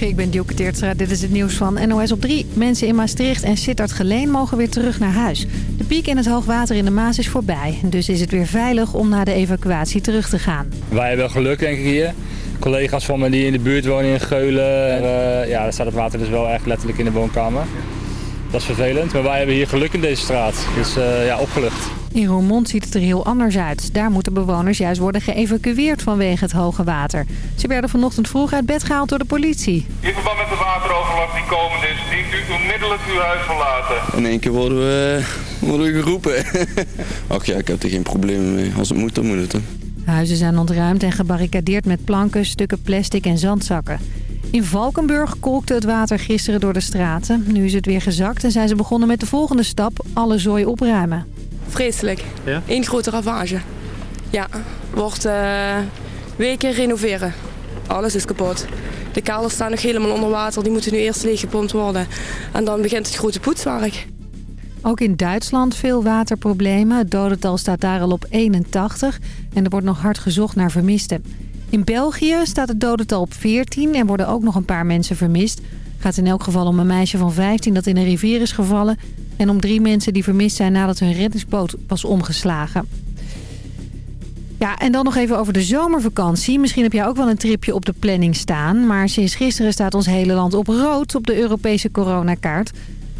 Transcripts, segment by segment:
Ik ben Dielke Teertstra. Dit is het nieuws van NOS op 3. Mensen in Maastricht en Sittard-Geleen mogen weer terug naar huis. De piek in het hoogwater in de Maas is voorbij. Dus is het weer veilig om na de evacuatie terug te gaan. Wij hebben geluk denk ik hier. Collega's van me die in de buurt wonen in Geulen. Uh, ja, daar staat het water dus wel echt letterlijk in de woonkamer. Dat is vervelend, maar wij hebben hier geluk in deze straat. Dus uh, ja, opgelucht. In Roermond ziet het er heel anders uit. Daar moeten bewoners juist worden geëvacueerd vanwege het hoge water. Ze werden vanochtend vroeg uit bed gehaald door de politie. In verband met de wateroverlast die komend is, dient u onmiddellijk uw huis verlaten. In één keer worden we, worden we geroepen. Ach ja, ik heb er geen problemen mee. Als het moet, dan moet het. Hè. Huizen zijn ontruimd en gebarricadeerd met planken, stukken plastic en zandzakken. In Valkenburg kolkte het water gisteren door de straten. Nu is het weer gezakt en zijn ze begonnen met de volgende stap, alle zooi opruimen. Vreselijk. Ja? Eén grote ravage. Ja, wordt uh, weken renoveren. Alles is kapot. De kelders staan nog helemaal onder water. Die moeten nu eerst leeggepompt worden. En dan begint het grote poetswerk. Ook in Duitsland veel waterproblemen. Het dodental staat daar al op 81. En er wordt nog hard gezocht naar vermisten. In België staat het dodental op 14 en worden ook nog een paar mensen vermist. Het gaat in elk geval om een meisje van 15 dat in een rivier is gevallen... en om drie mensen die vermist zijn nadat hun reddingsboot was omgeslagen. Ja, en dan nog even over de zomervakantie. Misschien heb jij ook wel een tripje op de planning staan... maar sinds gisteren staat ons hele land op rood op de Europese coronakaart...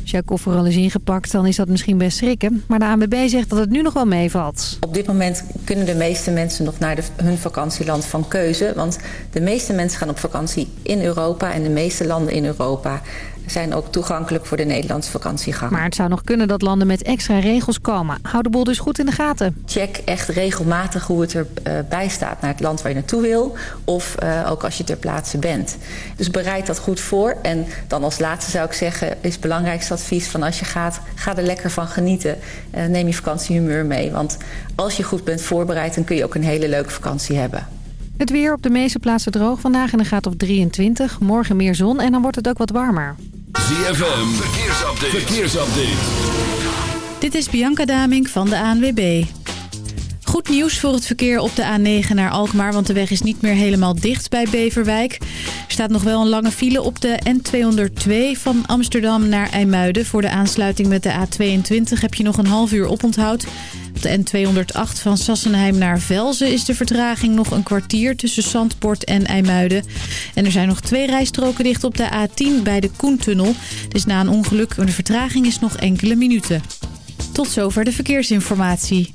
Als jouw koffer al is ingepakt, dan is dat misschien best schrikken. Maar de ANWB zegt dat het nu nog wel meevalt. Op dit moment kunnen de meeste mensen nog naar hun vakantieland van keuze. Want de meeste mensen gaan op vakantie in Europa en de meeste landen in Europa zijn ook toegankelijk voor de Nederlandse vakantiegang. Maar het zou nog kunnen dat landen met extra regels komen. Hou de boel dus goed in de gaten. Check echt regelmatig hoe het erbij staat naar het land waar je naartoe wil. Of uh, ook als je ter plaatse bent. Dus bereid dat goed voor. En dan als laatste zou ik zeggen, is het belangrijkste advies van als je gaat, ga er lekker van genieten. Uh, neem je vakantiehumeur mee. Want als je goed bent voorbereid, dan kun je ook een hele leuke vakantie hebben. Het weer op de meeste plaatsen droog vandaag en dan gaat op 23. Morgen meer zon en dan wordt het ook wat warmer. ZFM, verkeersupdate. verkeersupdate. Dit is Bianca Daming van de ANWB. Goed nieuws voor het verkeer op de A9 naar Alkmaar... want de weg is niet meer helemaal dicht bij Beverwijk. Er staat nog wel een lange file op de N202 van Amsterdam naar IJmuiden. Voor de aansluiting met de A22 heb je nog een half uur oponthoud. Op de N208 van Sassenheim naar Velzen is de vertraging nog een kwartier tussen Zandpoort en IJmuiden. En er zijn nog twee rijstroken dicht op de A10 bij de Koentunnel. Dus na een ongeluk, de vertraging is nog enkele minuten. Tot zover de verkeersinformatie.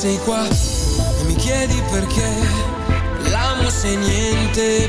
sei qua e mi chiedi perché. L'amo se niente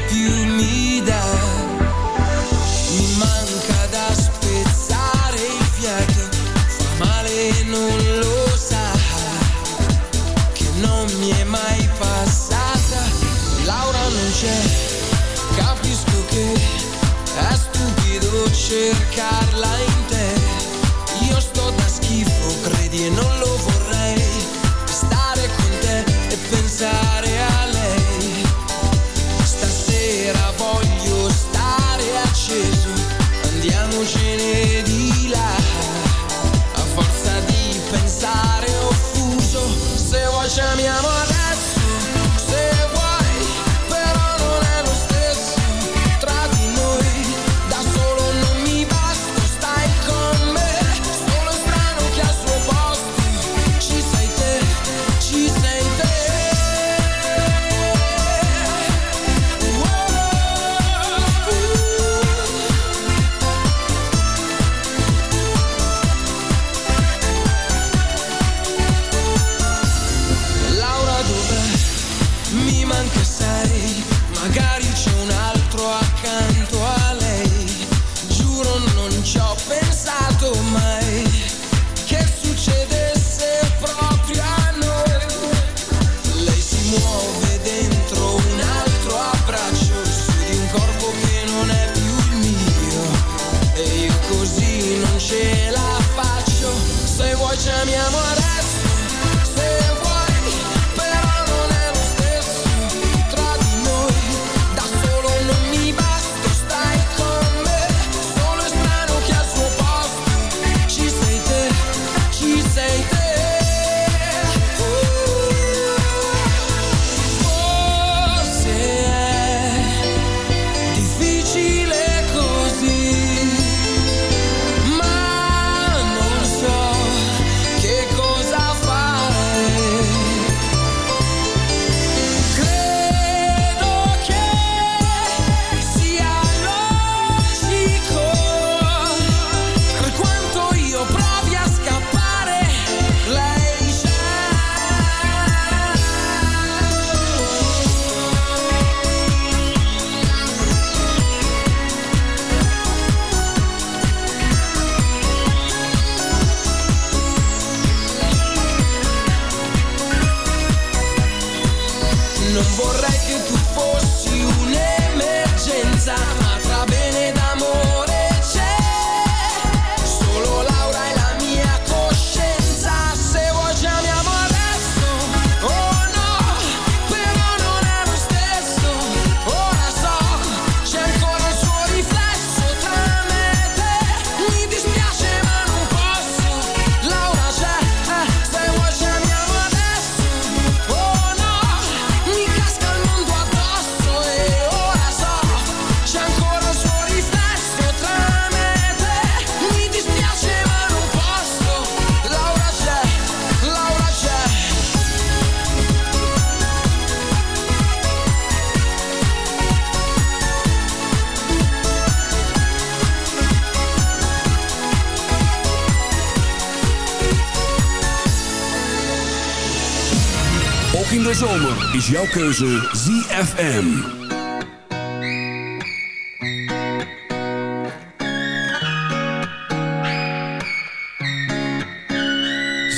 jouw keuze ZFM.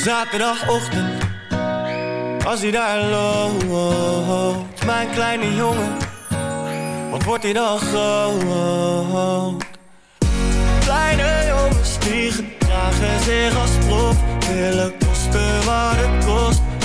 Zaterdagochtend, als hij daar loopt, mijn kleine jongen, wat wordt hij dan groot? Kleine jongens die gedragen zich als prof, willen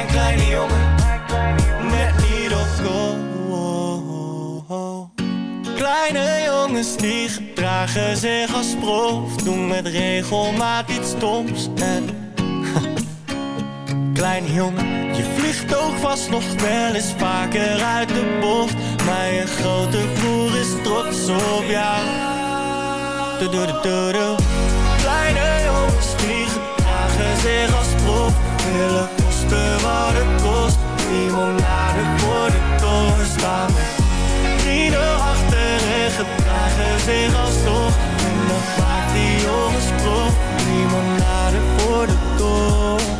mijn kleine jongen. Net niet op goal Kleine jongens die gedragen zich als prof. Doen met regelmaat iets stoms. En Kleine jongen, je vliegt ook vast nog wel eens vaker uit de bocht. Maar je grote broer is trots op jou. Doe, doe, doe. Kleine jongens die gedragen zich als prof. Willen kosten wat het kost. Limonade voor de staan met vrienden achter en gedragen zich alsnog. En dat maakt die jongens prof Limonade voor de toren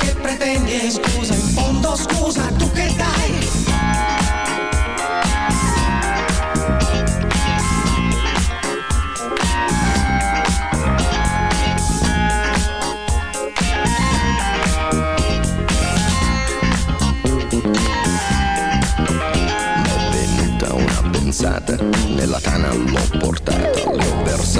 Che pretendi. Scusa, in fondo scusa, tu che dai?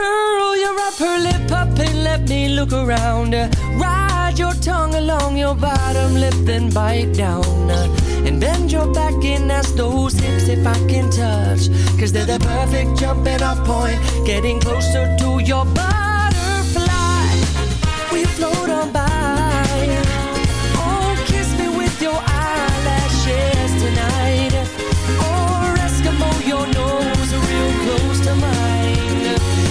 Curl your upper lip up and let me look around. Ride your tongue along your bottom lip, then bite down. And bend your back and ask those hips if I can touch. Cause they're the perfect jumping off point. Getting closer to your butterfly. We float on by.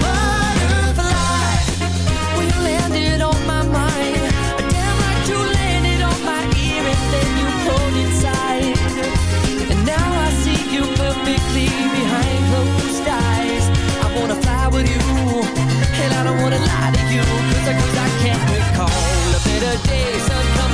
Butterfly, when you landed on my mind, damn like you landed on my ear and then you pulled inside. And now I see you perfectly behind closed eyes. I wanna fly with you, and I don't wanna lie to you, cause I can't recall a better day. Sun coming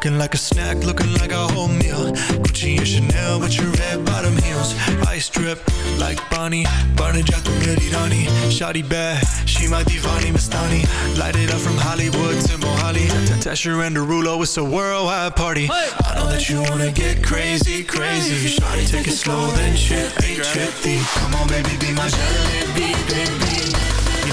Looking like a snack, looking like a whole meal. Gucci and Chanel with your red bottom heels. Ice drip like Bonnie. Barney Jack Mediterani. Shotty bad, she my divani Mastani. Light it up from Hollywood to Mohali. Tesher and Derulo, it's a worldwide party. I know that you wanna get crazy, crazy. Shotty, take it slow, then chippy, chippy. Come on, baby, be my jalebi, baby.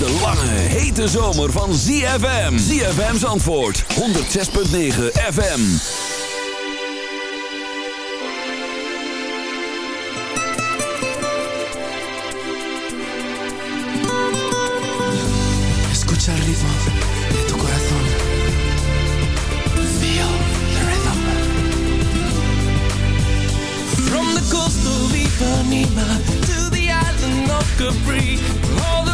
Is de lange, hete zomer van ZFM. ZFM's antwoord 106.9 FM. Escucha el ritmo de tu corazón. Feel the rhythm. From the coast of Ipanema to the island of Capri, all the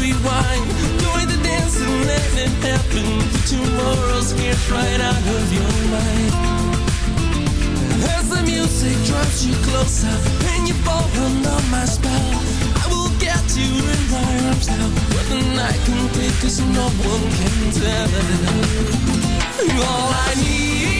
sweet wine? Join the dance and let it happen. Tomorrow's scared right out of your mind. As the music drives you closer and you fall under my spell, I will get you in my arms now. But the night can take us, no one can tell. All I need